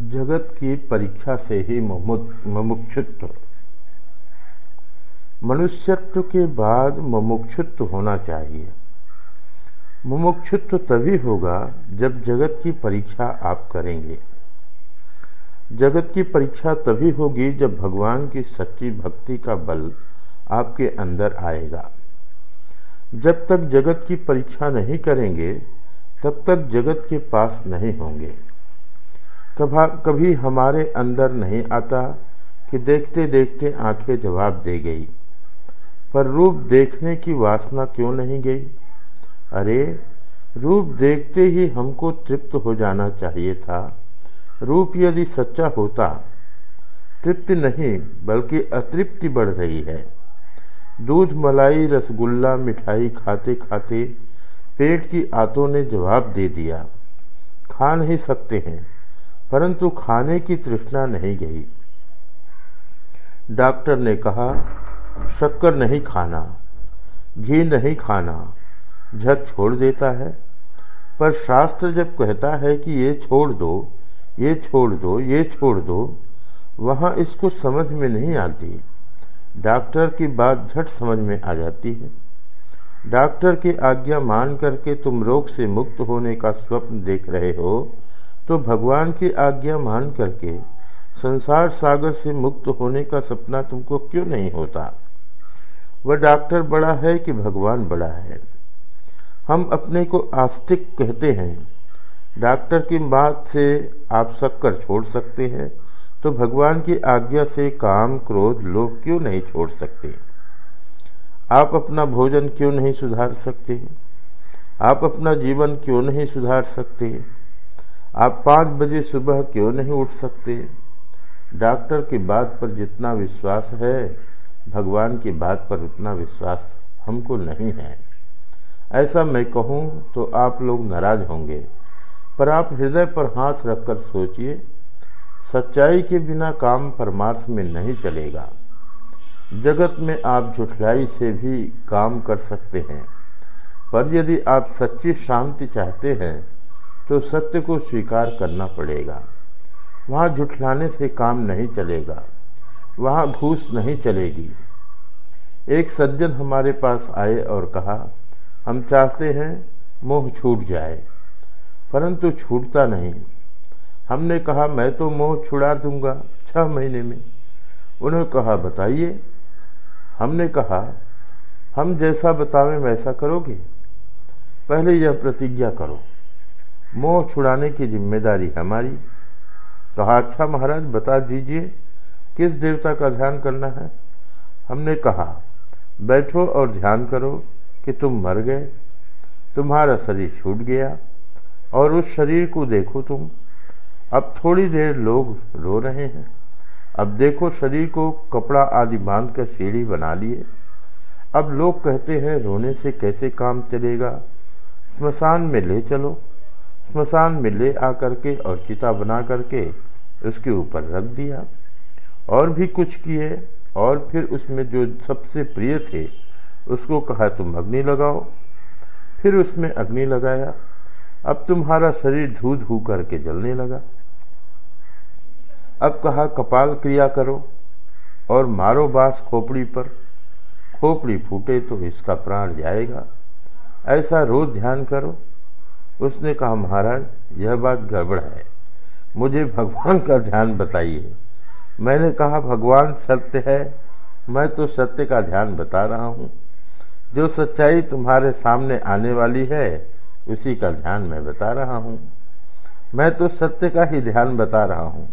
जगत की परीक्षा से ही मुमुक्षुत्व। मनुष्यत्व के बाद मुमुक्षुत्व होना चाहिए। मुमुक्षुत्व तभी होगा जब जगत की परीक्षा आप करेंगे। जगत की परीक्षा तभी होगी जब भगवान की सच्ची भक्ति का बल आपके अंदर आएगा। जब तक जगत की परीक्षा नहीं करेंगे, तब तक जगत के पास नहीं होंगे। कभा, कभी हमारे अंदर नहीं आता कि देखते देखते आँखें जवाब दे गई। पर रूप देखने की वासना क्यों नहीं गई? अरे, रूप देखते ही हमको तृप्त हो जाना चाहिए था। रूप यदि सच्चा होता, तृप्ति नहीं, बल्कि अतृप्ति बढ़ रही है। दूध, मलाई, रसगुल्ला, मिठाई खाते खाते पेट की आतों ने जवाब दे दिया। खा नहीं सकते हैं। परंतु खाने की तृष्णा नहीं गई। डॉक्टर ने कहा, शक्कर नहीं खाना, घी नहीं खाना झक छोड़ देता है। पर शास्त्र जब कहता है कि ये छोड़ दो, ये छोड़ दो, ये छोड़ दो, वहाँ इसको समझ में नहीं आती। डॉक्टर की बात झट समझ में आ जाती है। डॉक्टर की आज्ञा मान करके तुम रोग से मुक्त होने का स्वप्न देख रहे हो तो भगवान की आज्ञा मान करके संसार सागर से मुक्त होने का सपना तुमको क्यों नहीं होता? वह डॉक्टर बड़ा है कि भगवान बड़ा है? हम अपने को आस्तिक कहते हैं। डॉक्टर की बात से आप शक्कर छोड़ सकते हैं। तो भगवान की आज्ञा से काम, क्रोध, लोभ क्यों नहीं छोड़ सकते? आप अपना भोजन क्यों नहीं सुधार सकते? आप अपना जीवन क्यों नहीं सुधार सकते? आप पाँच बजे सुबह क्यों नहीं उठ सकते? डॉक्टर की बात पर जितना विश्वास है, भगवान की बात पर उतना विश्वास हमको नहीं है। ऐसा मैं कहूँ तो आप लोग नाराज़ होंगे, पर आप हृदय पर हाथ रखकर सोचिए, सच्चाई के बिना काम परमार्थ में नहीं चलेगा। जगत में आप झुठलाई से भी काम कर सकते हैं, पर यदि आप सच्ची शांति चाहते हैं तो सत्य को स्वीकार करना पड़ेगा। वहाँ झुठलाने से काम नहीं चलेगा। वहाँ घूस नहीं चलेगी। एक सज्जन हमारे पास आए और कहा, हम चाहते हैं मोह छूट जाए, परंतु छूटता नहीं। हमने कहा, मैं तो मोह छुड़ा दूँगा छह महीने में। उन्होंने कहा, बताइए। हमने कहा, हम जैसा बतावें वैसा करोगे। पहले यह प्रतिज्ञा करो। मोह छुड़ाने की ज़िम्मेदारी हमारी। कहा अच्छा महाराज, बता दीजिए, किस देवता का ध्यान करना है? हमने कहा, बैठो और ध्यान करो कि तुम मर गए, तुम्हारा शरीर छूट गया, और उस शरीर को देखो तुम। अब थोड़ी देर लोग रो रहे हैं। अब देखो, शरीर को कपड़ा आदि बाँध कर सीढ़ी बना लिए। अब लोग कहते हैं, रोने से कैसे काम चलेगा? स्मशान में ले चलो। स्मशान में ले आकर के और चिता बना करके उसके ऊपर रख दिया। और भी कुछ किए, और फिर उसमें जो सबसे प्रिय थे, उसको कहा, तुम अग्नि लगाओ। फिर उसमें अग्नि लगाया। अब तुम्हारा शरीर धू धू करके जलने लगा। अब कहा, कपाल क्रिया करो और मारो बास खोपड़ी पर। खोपड़ी फूटे तो इसका प्राण जाएगा। ऐसा रोज ध्यान करो उसने कहा, महाराज, यह बात गड़बड़ है। मुझे भगवान का ध्यान बताइए। मैंने कहा, भगवान सत्य है। मैं तो सत्य का ध्यान बता रहा हूँ। जो सच्चाई तुम्हारे सामने आने वाली है, उसी का ध्यान मैं बता रहा हूँ। मैं तो सत्य का ही ध्यान बता रहा हूँ।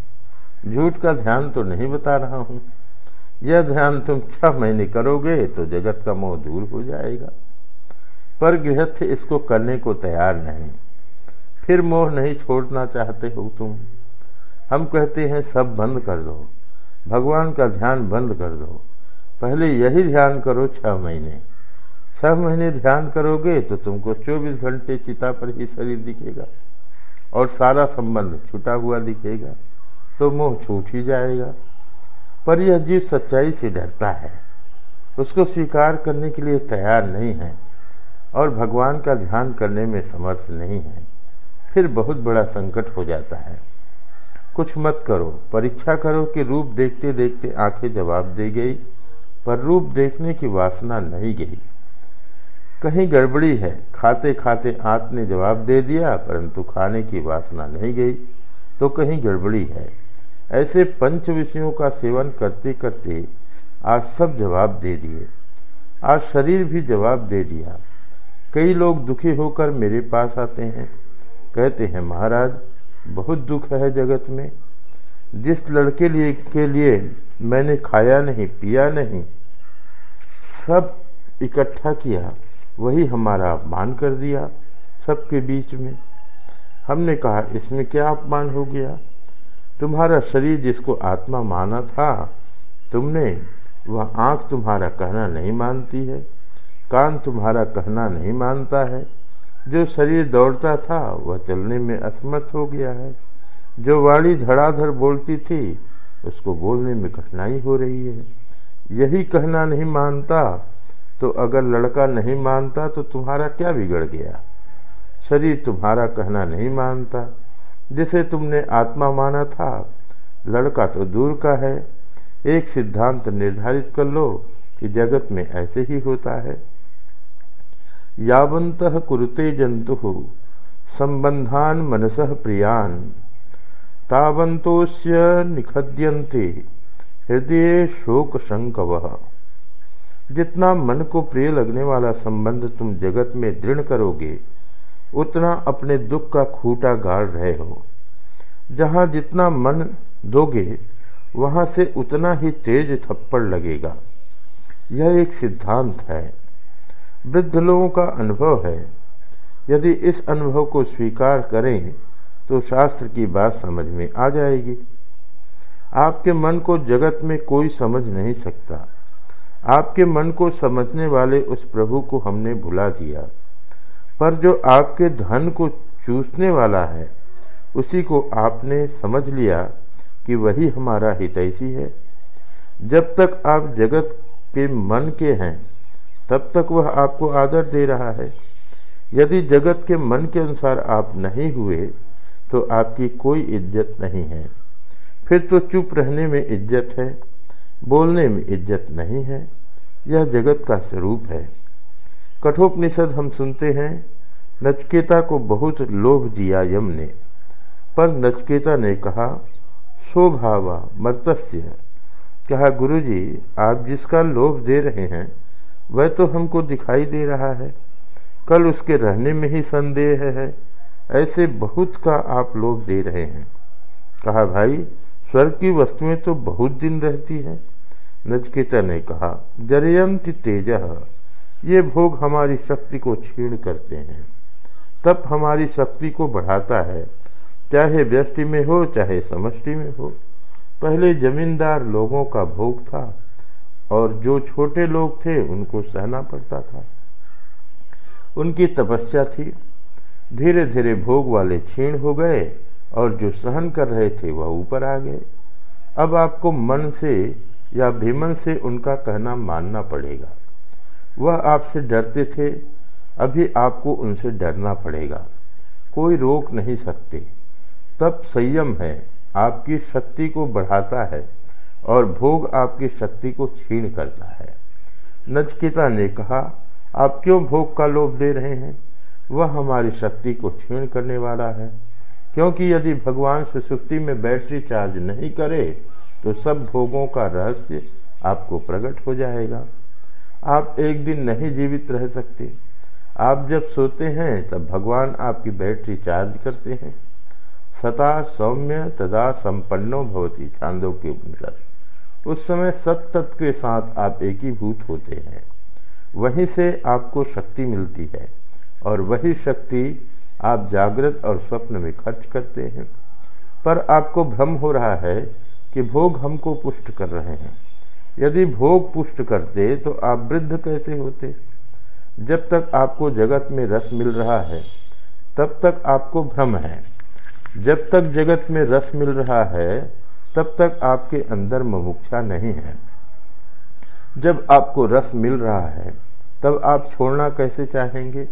झूठ का ध्यान तो नहीं बता रहा हूँ। यह ध्यान तुम छह महीने करोगे तो जगत का मोह दूर हो जाएगा। पर गृहस्थ इसको करने को तैयार नहीं। फिर मोह नहीं छोड़ना चाहते हो तुम। हम कहते हैं, सब बंद कर दो। भगवान का ध्यान बंद कर दो। पहले यही ध्यान करो छह महीने। छह महीने ध्यान करोगे तो तुमको 24 घंटे चिता पर ही शरीर दिखेगा और सारा संबंध छूटा हुआ दिखेगा तो मोह छूट ही जाएगा। पर यह जीव सच्चाई से डरता है। उसको स्वीकार करने के लिए तैयार नहीं है। और भगवान का ध्यान करने में समर्थ नहीं है। फिर बहुत बड़ा संकट हो जाता है। कुछ मत करो, परीक्षा करो कि रूप देखते देखते आँखें जवाब दे गई, पर रूप देखने की वासना नहीं गई। कहीं गड़बड़ी है, खाते खाते आंत ने जवाब दे दिया, परंतु खाने की वासना नहीं गई तो कहीं गड़बड़ी है। ऐसे पंच विषयों का सेवन करते करते आज सब जवाब दे दिए। आज शरीर भी जवाब दे दिया। कई लोग दुखी होकर मेरे पास आते हैं। कहते हैं, महाराज, बहुत दुख है जगत में। जिस लड़के लिए, के लिए मैंने खाया नहीं, पिया नहीं, सब इकट्ठा किया, वही हमारा अपमान कर दिया सबके बीच में। हमने कहा, इसमें क्या अपमान हो गया? तुम्हारा शरीर जिसको आत्मा माना था, तुमने, वह आँख तुम्हारा कहना नहीं मानती है। कान तुम्हारा कहना नहीं मानता है। जो शरीर दौड़ता था, वह चलने में असमर्थ हो गया है। जो वाणी धड़ाधड़ बोलती थी, उसको बोलने में कठिनाई हो रही है। यही कहना नहीं मानता तो अगर लड़का नहीं मानता तो तुम्हारा क्या बिगड़ गया? शरीर तुम्हारा कहना नहीं मानता। जिसे तुमने आत्मा माना था, लड़का तो दूर का है। एक सिद्धांत निर्धारित कर लो कि जगत में ऐसे ही होता है। यावंत कुरुते जंतु संबंधान मनस प्रियान। तावंतोस्य निखद्यन्ते, हृदय शोक शंकव जितना मन को प्रिय लगने वाला संबंध तुम जगत में दृढ़ करोगे, उतना अपने दुख का खूटा गाड़ रहे हो। जहाँ जितना मन दोगे, वहाँ से उतना ही तेज थप्पड़ लगेगा। यह एक सिद्धांत है। वृद्ध लोगों का अनुभव है। यदि इस अनुभव को स्वीकार करें तो शास्त्र की बात समझ में आ जाएगी। आपके मन को जगत में कोई समझ नहीं सकता। आपके मन को समझने वाले उस प्रभु को हमने भुला दिया। पर जो आपके धन को चूसने वाला है, उसी को आपने समझ लिया कि वही हमारा हितैषी है। जब तक आप जगत के मन के हैं तब तक वह आपको आदर दे रहा है। यदि जगत के मन के अनुसार आप नहीं हुए तो आपकी कोई इज़्ज़त नहीं है। फिर तो चुप रहने में इज़्ज़त है, बोलने में इज़्ज़त नहीं है, यह जगत का स्वरूप है। कठोपनिषद हम सुनते हैं, नचकेता को बहुत लोभ दिया यम ने पर नचकेता ने कहा स्वभावा मर्तस्य कहा गुरुजी आप जिसका लोभ दे रहे हैं वह तो हमको दिखाई दे रहा है। कल उसके रहने में ही संदेह है। ऐसे बहुत का आप लोग दे रहे हैं। कहा, भाई, स्वर्ग की वस्तुएँ तो बहुत दिन रहती हैं। नचकेता ने कहा, जरयंती तेज, ये भोग हमारी शक्ति को छीण करते हैं। तब हमारी शक्ति को बढ़ाता है। चाहे व्यष्टि में हो, चाहे समष्टि में हो। पहले जमींदार लोगों का भोग था। और जो छोटे लोग थे, उनको सहना पड़ता था। उनकी तपस्या थी। धीरे धीरे भोग वाले छीण हो गए और जो सहन कर रहे थे, वह ऊपर आ गए। अब आपको मन से या भीमन से उनका कहना मानना पड़ेगा। वह आपसे डरते थे। अभी आपको उनसे डरना पड़ेगा। कोई रोक नहीं सकते। तब संयम है। आपकी शक्ति को बढ़ाता है। और भोग आपकी शक्ति को छीन करता है। नचकिता ने कहा, आप क्यों भोग का लोभ दे रहे हैं? वह हमारी शक्ति को छीण करने वाला है। क्योंकि यदि भगवान सुसुप्ति में बैटरी चार्ज नहीं करे तो सब भोगों का रहस्य आपको प्रकट हो जाएगा। आप एक दिन नहीं जीवित रह सकते। आप जब सोते हैं, तब भगवान आपकी बैटरी चार्ज करते हैं। सता सौम्य, तदा संपन्नो भवती छांदो के उपनिषद। उस समय सत तत्व के साथ आप एकीभूत होते हैं। वहीं से आपको शक्ति मिलती है और वही शक्ति आप जागृत और स्वप्न में खर्च करते हैं। पर आपको भ्रम हो रहा है कि भोग हमको पुष्ट कर रहे हैं। यदि भोग पुष्ट करते तो आप वृद्ध कैसे होते? जब तक आपको जगत में रस मिल रहा है, तब तक आपको भ्रम है। जब तक जगत में रस मिल रहा है तब तक आपके अंदर मुमुक्षा नहीं है। जब आपको रस मिल रहा है, तब आप छोड़ना कैसे चाहेंगे?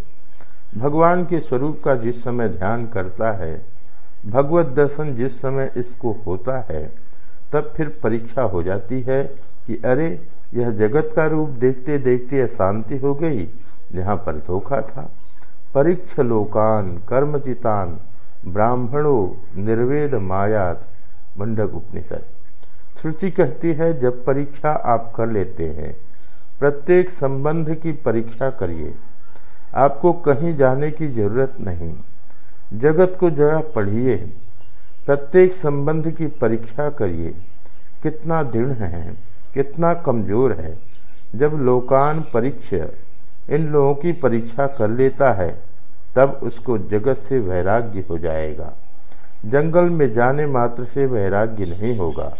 भगवान के स्वरूप का जिस समय ध्यान करता है, भगवत दर्शन जिस समय इसको होता है, तब फिर परीक्षा हो जाती है कि अरे, यह जगत का रूप देखते देखते शांति हो गई यहाँ पर धोखा था। परीक्ष लोकान कर्मचितान ब्राह्मणों, निर्वेद मायात मंडक उपनिषद। श्रुति कहती है, जब परीक्षा आप कर लेते हैं, प्रत्येक संबंध की परीक्षा करिए। आपको कहीं जाने की ज़रूरत नहीं। जगत को जरा पढ़िए। प्रत्येक संबंध की परीक्षा करिए। कितना दृढ़ है, कितना कमज़ोर है। जब लोकान परीक्ष, इन लोगों की परीक्षा कर लेता है, तब उसको जगत से वैराग्य हो जाएगा। जंगल में जाने मात्र से वैराग्य नहीं होगा।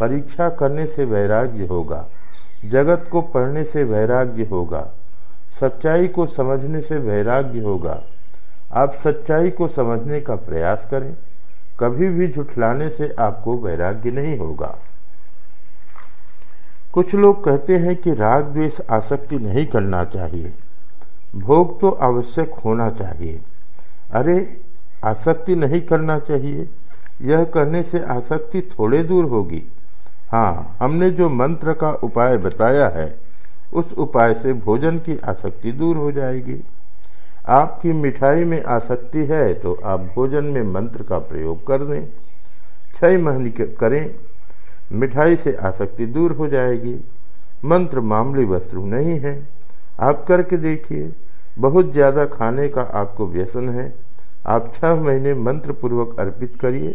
परीक्षा करने से वैराग्य होगा। जगत को पढ़ने से वैराग्य होगा। सच्चाई को समझने से वैराग्य होगा। आप सच्चाई को समझने का प्रयास करें। कभी भी झुठलाने से आपको वैराग्य नहीं होगा। कुछ लोग कहते हैं कि राग द्वेष आसक्ति नहीं करना चाहिए। भोग तो आवश्यक होना चाहिए। अरे आसक्ति नहीं करना चाहिए। यह करने से आसक्ति थोड़े दूर होगी। हाँ हमने जो मंत्र का उपाय बताया है, उस उपाय से भोजन की आसक्ति दूर हो जाएगी। आपकी मिठाई में आसक्ति है तो आप भोजन में मंत्र का प्रयोग कर दें। छह महीने करें। मिठाई से आसक्ति दूर हो जाएगी। मंत्र मामूली वस्तु नहीं है। आप करके देखिए, बहुत ज़्यादा खाने का आपको व्यसन है। आप छह महीने मंत्र पूर्वक अर्पित करिए।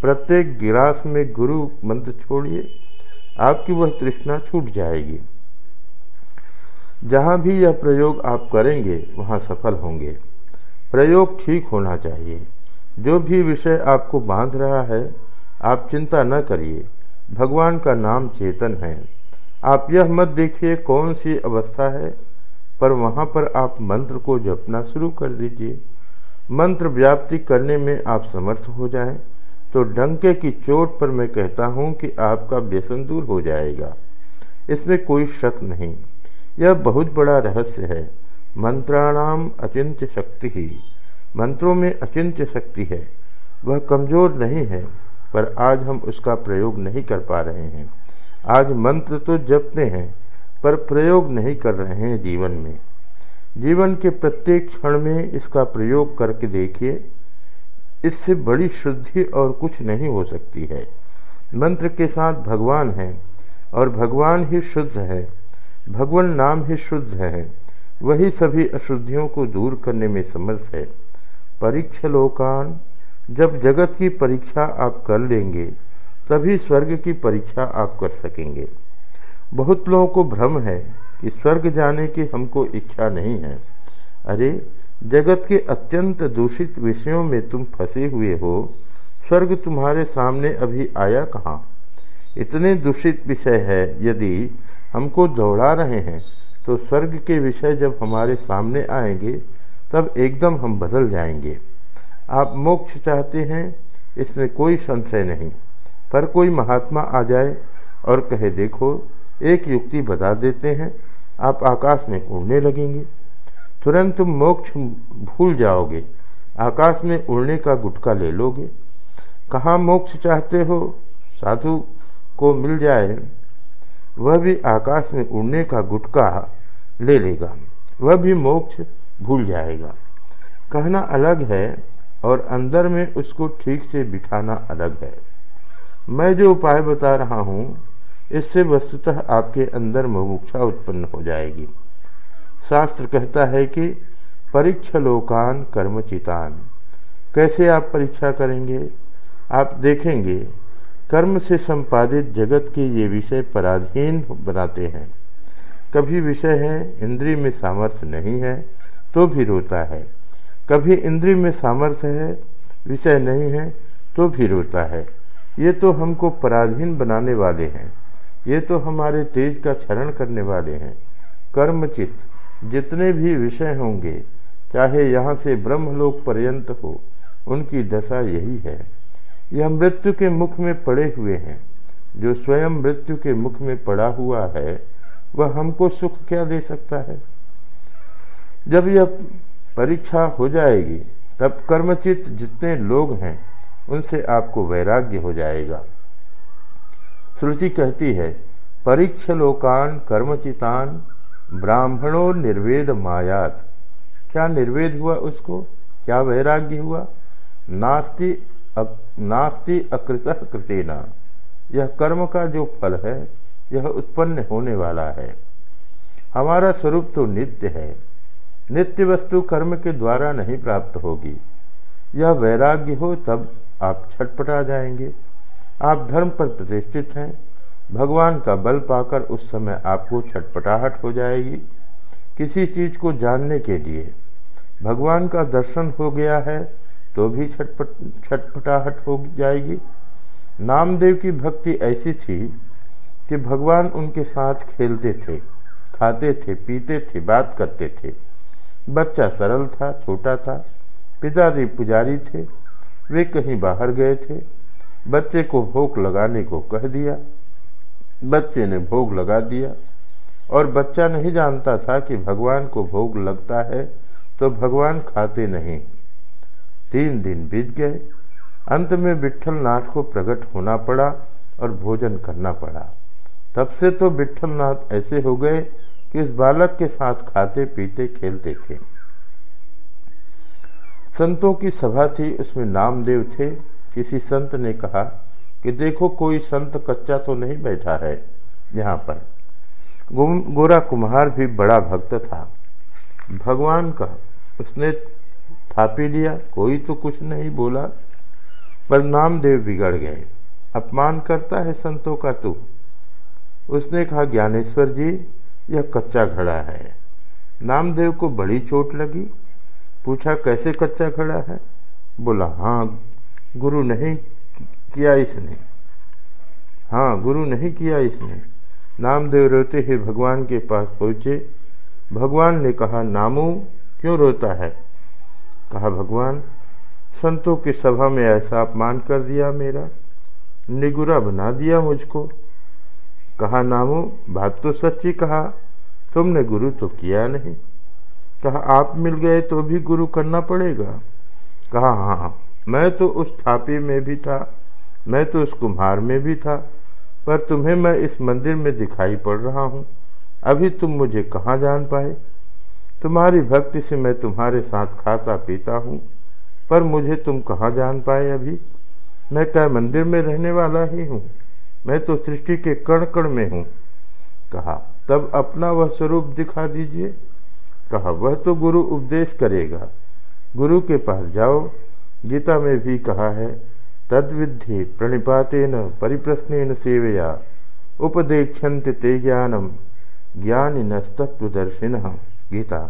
प्रत्येक गिलास में गुरु मंत्र छोड़िए। आपकी वह तृष्णा छूट जाएगी। जहाँ भी यह प्रयोग आप करेंगे, वहाँ सफल होंगे। प्रयोग ठीक होना चाहिए। जो भी विषय आपको बाँध रहा है, आप चिंता न करिए। भगवान का नाम चेतन है। आप यह मत देखिए कौन सी अवस्था है, पर वहाँ पर आप मंत्र को जपना शुरू कर दीजिए। मंत्र व्याप्ति करने में आप समर्थ हो जाएँ तो डंके की चोट पर मैं कहता हूँ कि आपका व्यसन दूर हो जाएगा। इसमें कोई शक नहीं। यह बहुत बड़ा रहस्य है। मंत्राणाम अचिंत्य शक्ति ही। मंत्रों में अचिंत्य शक्ति है। वह कमज़ोर नहीं है, पर आज हम उसका प्रयोग नहीं कर पा रहे हैं। आज मंत्र तो जपते हैं, पर प्रयोग नहीं कर रहे हैं जीवन में। जीवन के प्रत्येक क्षण में इसका प्रयोग करके देखिए, इससे बड़ी शुद्धि और कुछ नहीं हो सकती है। मंत्र के साथ भगवान है और भगवान ही शुद्ध है। भगवान नाम ही शुद्ध है। वही सभी अशुद्धियों को दूर करने में समर्थ है। परीक्ष लोकान जब जगत की परीक्षा आप कर लेंगे, तभी स्वर्ग की परीक्षा आप कर सकेंगे। बहुत लोगों को भ्रम है स्वर्ग जाने की हमको इच्छा नहीं है। अरे, जगत के अत्यंत दूषित विषयों में तुम फंसे हुए हो। स्वर्ग तुम्हारे सामने अभी आया कहाँ? इतने दूषित विषय है, यदि हमको दौड़ा रहे हैं तो स्वर्ग के विषय जब हमारे सामने आएँगे, तब एकदम हम बदल जाएँगे। आप मोक्ष चाहते हैं, इसमें कोई संशय नहीं। पर कोई महात्मा आ जाए और कहे, देखो, एक युक्ति बता देते हैं आप आकाश में उड़ने लगेंगे। तुरंत मोक्ष भूल जाओगे। आकाश में उड़ने का गुटका ले लोगे। कहाँ मोक्ष चाहते हो? साधु को मिल जाए। वह भी आकाश में उड़ने का गुटका ले लेगा। वह भी मोक्ष भूल जाएगा। कहना अलग है और अंदर में उसको ठीक से बिठाना अलग है। मैं जो उपाय बता रहा हूँ इससे वस्तुतः आपके अंदर मुमुक्षा उत्पन्न हो जाएगी। शास्त्र कहता है कि परीक्ष लोकान कर्मचितान कैसे आप परीक्षा करेंगे? आप देखेंगे, कर्म से संपादित जगत के ये विषय पराधीन बनाते हैं। कभी विषय है, इंद्रिय में सामर्थ्य नहीं है तो भी रोता है। कभी इंद्रिय में सामर्थ्य है, विषय नहीं है तो भी रोता है। ये तो हमको पराधीन बनाने वाले हैं। ये तो हमारे तेज का क्षरण करने वाले हैं। कर्मचित, जितने भी विषय होंगे, चाहे यहाँ से ब्रह्मलोक पर्यंत हो, उनकी दशा यही है। यह मृत्यु के मुख में पड़े हुए हैं। जो स्वयं मृत्यु के मुख में पड़ा हुआ है, वह हमको सुख क्या दे सकता है? जब यह परीक्षा हो जाएगी, तब कर्मचित जितने लोग हैं, उनसे आपको वैराग्य हो जाएगा। श्रुति कहती है परीक्ष लोकान कर्मचितान ब्राह्मणों निर्वेद मायात। क्या निर्वेद हुआ उसको? क्या वैराग्य हुआ? नास्ति अक, नास्ति अकृत कृतेना। यह कर्म का जो फल है यह उत्पन्न होने वाला है। हमारा स्वरूप तो नित्य है। नित्य वस्तु कर्म के द्वारा नहीं प्राप्त होगी। यह वैराग्य हो तब आप छटपटा जाएँगे। आप धर्म पर प्रतिष्ठित हैं। भगवान का बल पाकर उस समय आपको छटपटाहट हो जाएगी। किसी चीज़ को जानने के लिए भगवान का दर्शन हो गया है तो भी छटपट, छटपटाहट हो जाएगी। नामदेव की भक्ति ऐसी थी कि भगवान उनके साथ खेलते थे, खाते थे, पीते थे, बात करते थे। बच्चा सरल था, छोटा था, पिताजी पुजारी थे, वे कहीं बाहर गए थे। बच्चे को भोग लगाने को कह दिया। बच्चे ने भोग लगा दिया और बच्चा नहीं जानता था कि भगवान को भोग लगता है तो भगवान खाते नहीं। तीन दिन बीत गए। अंत में विठल नाथ को प्रकट होना पड़ा और भोजन करना पड़ा। तब से तो विठल नाथ ऐसे हो गए कि उस बालक के साथ खाते पीते खेलते थे। संतों की सभा थी, उसमें नामदेव थे। किसी संत ने कहा कि देखो कोई संत कच्चा तो नहीं बैठा है यहाँ पर। गोरा कुम्हार भी बड़ा भक्त था। भगवान का, उसने थापी लिया, कोई तो कुछ नहीं बोला, पर नामदेव बिगड़ गए। अपमान करता है संतों का तू। उसने कहा, ज्ञानेश्वर जी, यह कच्चा घड़ा है। नामदेव को बड़ी चोट लगी। पूछा, कैसे कच्चा खड़ा है? बोला हाँ गुरु नहीं किया इसने। हाँ गुरु नहीं किया इसने। नामदेव रोते हुए भगवान के पास पहुँचे। भगवान ने कहा, नामू, क्यों रोता है? कहा, भगवान, संतों की सभा में ऐसा अपमान कर दिया मेरा। निगुरा बना दिया मुझको। कहा, नामू, बात तो सच्ची कहा। तुमने गुरु तो किया नहीं। कहा, आप मिल गए तो भी गुरु करना पड़ेगा। कहा हाँ मैं तो उस थापी में भी था, मैं तो उस कुम्हार में भी था, पर तुम्हें मैं इस मंदिर में दिखाई पड़ रहा हूँ। अभी तुम मुझे कहाँ जान पाए? तुम्हारी भक्ति से मैं तुम्हारे साथ खाता पीता हूँ, पर मुझे तुम कहाँ जान पाए अभी? मैं क्या मंदिर में रहने वाला ही हूँ? मैं तो सृष्टि के कण कण में हूँ। कहा, तब अपना वह स्वरूप दिखा दीजिए। कहा, वह तो गुरु उपदेश करेगा। गुरु के पास जाओ गीता में भी कहा है तद्विधि प्रणिपातेन परिप्रश्न सेवया, उपदेक्षन्त ते ज्ञानम, ज्ञान नस्तत्वदर्शिन गीता,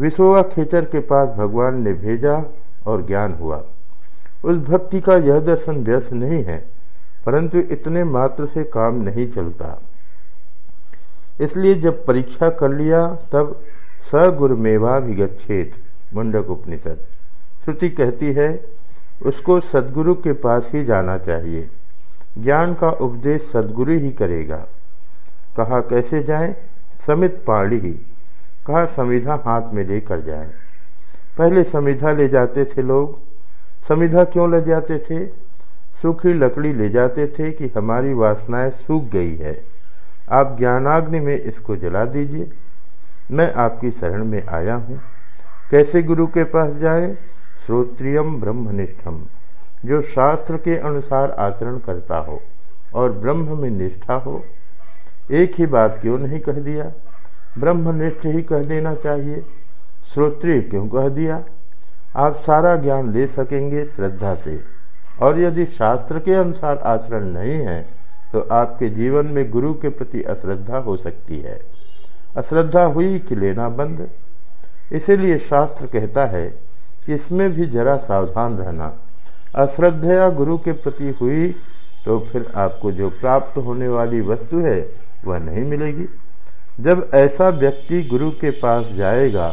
विश्वा खेचर के पास भगवान ने भेजा और ज्ञान हुआ। उस भक्ति का यह दर्शन व्यस्त नहीं है, परंतु इतने मात्र से काम नहीं चलता। इसलिए जब परीक्षा कर लिया, तब सगुरुमेवा विगछेत मुंडक उपनिषद श्रुति कहती है, उसको सदगुरु के पास ही जाना चाहिए। ज्ञान का उपदेश सदगुरु ही करेगा। कहा, कैसे जाए? समित पाड़ी ही। कहा, समिधा हाथ में लेकर जाए। पहले समिधा ले जाते थे लोग। समिधा क्यों ले जाते थे? सूखी लकड़ी ले जाते थे कि हमारी वासनाएँ सूख गई है। आप ज्ञानाग्नि में इसको जला दीजिए। मैं आपकी शरण में आया हूँ। कैसे गुरु के पास जाए? श्रोत्रियम ब्रह्मनिष्ठम जो शास्त्र के अनुसार आचरण करता हो और ब्रह्म में निष्ठा हो। एक ही बात क्यों नहीं कह दिया? ब्रह्मनिष्ठ ही कह देना चाहिए। श्रोत्रिय क्यों कह दिया? आप सारा ज्ञान ले सकेंगे श्रद्धा से। और यदि शास्त्र के अनुसार आचरण नहीं है तो आपके जीवन में गुरु के प्रति अश्रद्धा हो सकती है। अश्रद्धा हुई कि लेना बंद? इसीलिए शास्त्र कहता है इसमें भी जरा सावधान रहना। अश्रद्धया गुरु के प्रति हुई तो फिर आपको जो प्राप्त होने वाली वस्तु है, वह नहीं मिलेगी। जब ऐसा व्यक्ति गुरु के पास जाएगा,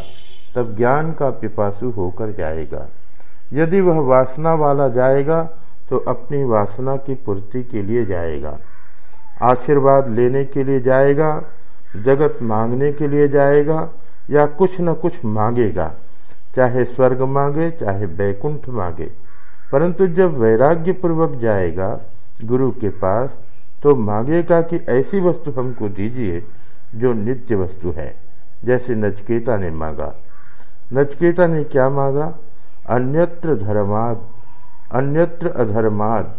तब ज्ञान का पिपासु होकर जाएगा। यदि वह वासना वाला जाएगा तो अपनी वासना की पूर्ति के लिए जाएगा। आशीर्वाद लेने के लिए जाएगा, जगत मांगने के लिए जाएगा, या कुछ न कुछ मांगेगा। चाहे स्वर्ग मांगे, चाहे बैकुंठ मांगे। परंतु जब वैराग्य पूर्वक जाएगा गुरु के पास तो मांगेगा कि ऐसी वस्तु हमको दीजिए जो नित्य वस्तु है, जैसे नचकेता ने मांगा। नचकेता ने क्या मांगा? अन्यत्र धर्माद, अन्यत्र अधर्माद,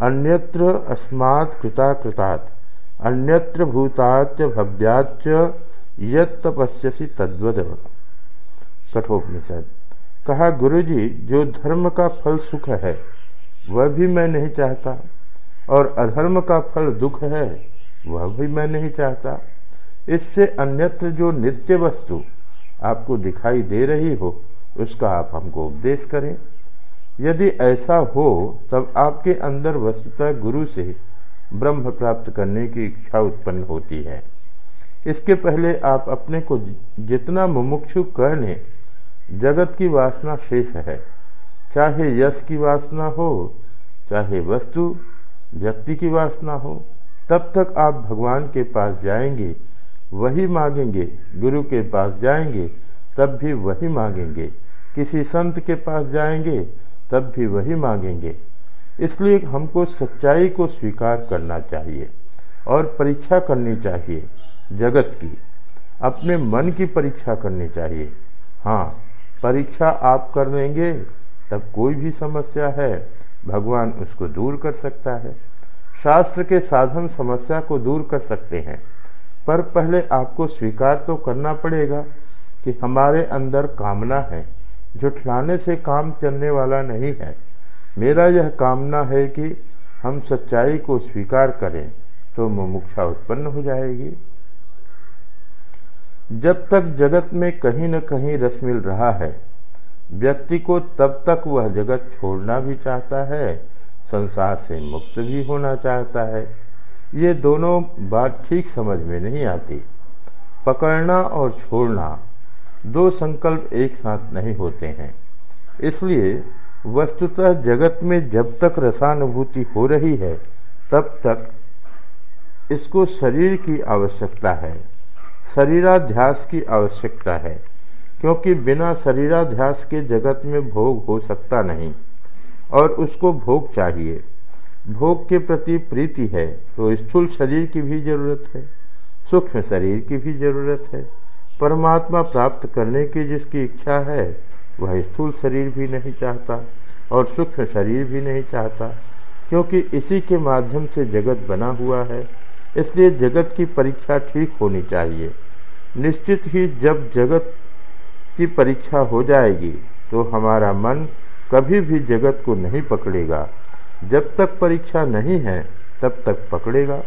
अन्यत्र अस्मात् कृता कृतात् अन्यत्र भूताच भव्याच यत तपस्यसी तद्वद। कठोपनिषद कहा, गुरुजी, जो धर्म का फल सुख है, वह भी मैं नहीं चाहता। और अधर्म का फल दुख है, वह भी मैं नहीं चाहता। इससे अन्यत्र जो नित्य वस्तु आपको दिखाई दे रही हो, उसका आप हमको उपदेश करें। यदि ऐसा हो, तब आपके अंदर वस्तुतः गुरु से ब्रह्म प्राप्त करने की इच्छा उत्पन्न होती है। इसके पहले आप अपने को जितना मुमुक्षु कह लें जगत की वासना शेष है। चाहे यश की वासना हो, चाहे वस्तु, व्यक्ति की वासना हो, तब तक आप भगवान के पास जाएँगे, वही मांगेंगे, गुरु के पास जाएँगे, तब भी वही मांगेंगे। किसी संत के पास जाएँगे, तब भी वही मांगेंगे। इसलिए हमको सच्चाई को स्वीकार करना चाहिए और परीक्षा करनी चाहिए जगत की। अपने मन की परीक्षा करनी चाहिए। हाँ परीक्षा आप कर लेंगे, तब कोई भी समस्या है, भगवान उसको दूर कर सकता है। शास्त्र के साधन समस्या को दूर कर सकते हैं, पर पहले आपको स्वीकार तो करना पड़ेगा कि हमारे अंदर कामना है। जुठलाने से काम चलने वाला नहीं है। मेरा यह कामना है कि हम सच्चाई को स्वीकार करें तो मुमुक्षा उत्पन्न हो जाएगी। जब तक जगत में कहीं न कहीं रस मिल रहा है, व्यक्ति को तब तक वह जगत छोड़ना भी चाहता है, संसार से मुक्त भी होना चाहता है। ये दोनों बात ठीक समझ में नहीं आती। पकड़ना और छोड़ना दो संकल्प एक साथ नहीं होते हैं। इसलिए वस्तुतः जगत में जब तक रसानुभूति हो रही है, तब तक इसको शरीर की आवश्यकता है। शरीराध्यास की आवश्यकता है, क्योंकि बिना शरीराध्यास के जगत में भोग हो सकता नहीं, और उसको भोग चाहिए। भोग के प्रति प्रीति है तो स्थूल शरीर की भी ज़रूरत है, सूक्ष्म शरीर की भी ज़रूरत है। परमात्मा प्राप्त करने की जिसकी इच्छा है, वह स्थूल शरीर भी नहीं चाहता, और सूक्ष्म शरीर भी नहीं चाहता, क्योंकि इसी के माध्यम से जगत बना हुआ है इसलिए जगत की परीक्षा ठीक होनी चाहिए। निश्चित ही जब जगत की परीक्षा हो जाएगी तो हमारा मन कभी भी जगत को नहीं पकड़ेगा। जब तक परीक्षा नहीं है, तब तक पकड़ेगा।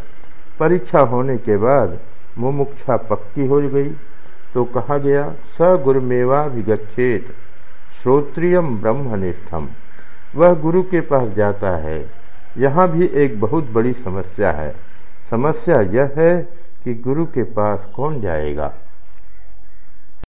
परीक्षा होने के बाद मुमुक्षा पक्की हो गई तो कहा गया स गुरुमेवा विगछेत श्रोत्रियम ब्रह्मनिष्ठम। वह गुरु के पास जाता है। यहाँ भी एक बहुत बड़ी समस्या है। समस्या यह है कि गुरु के पास कौन जाएगा?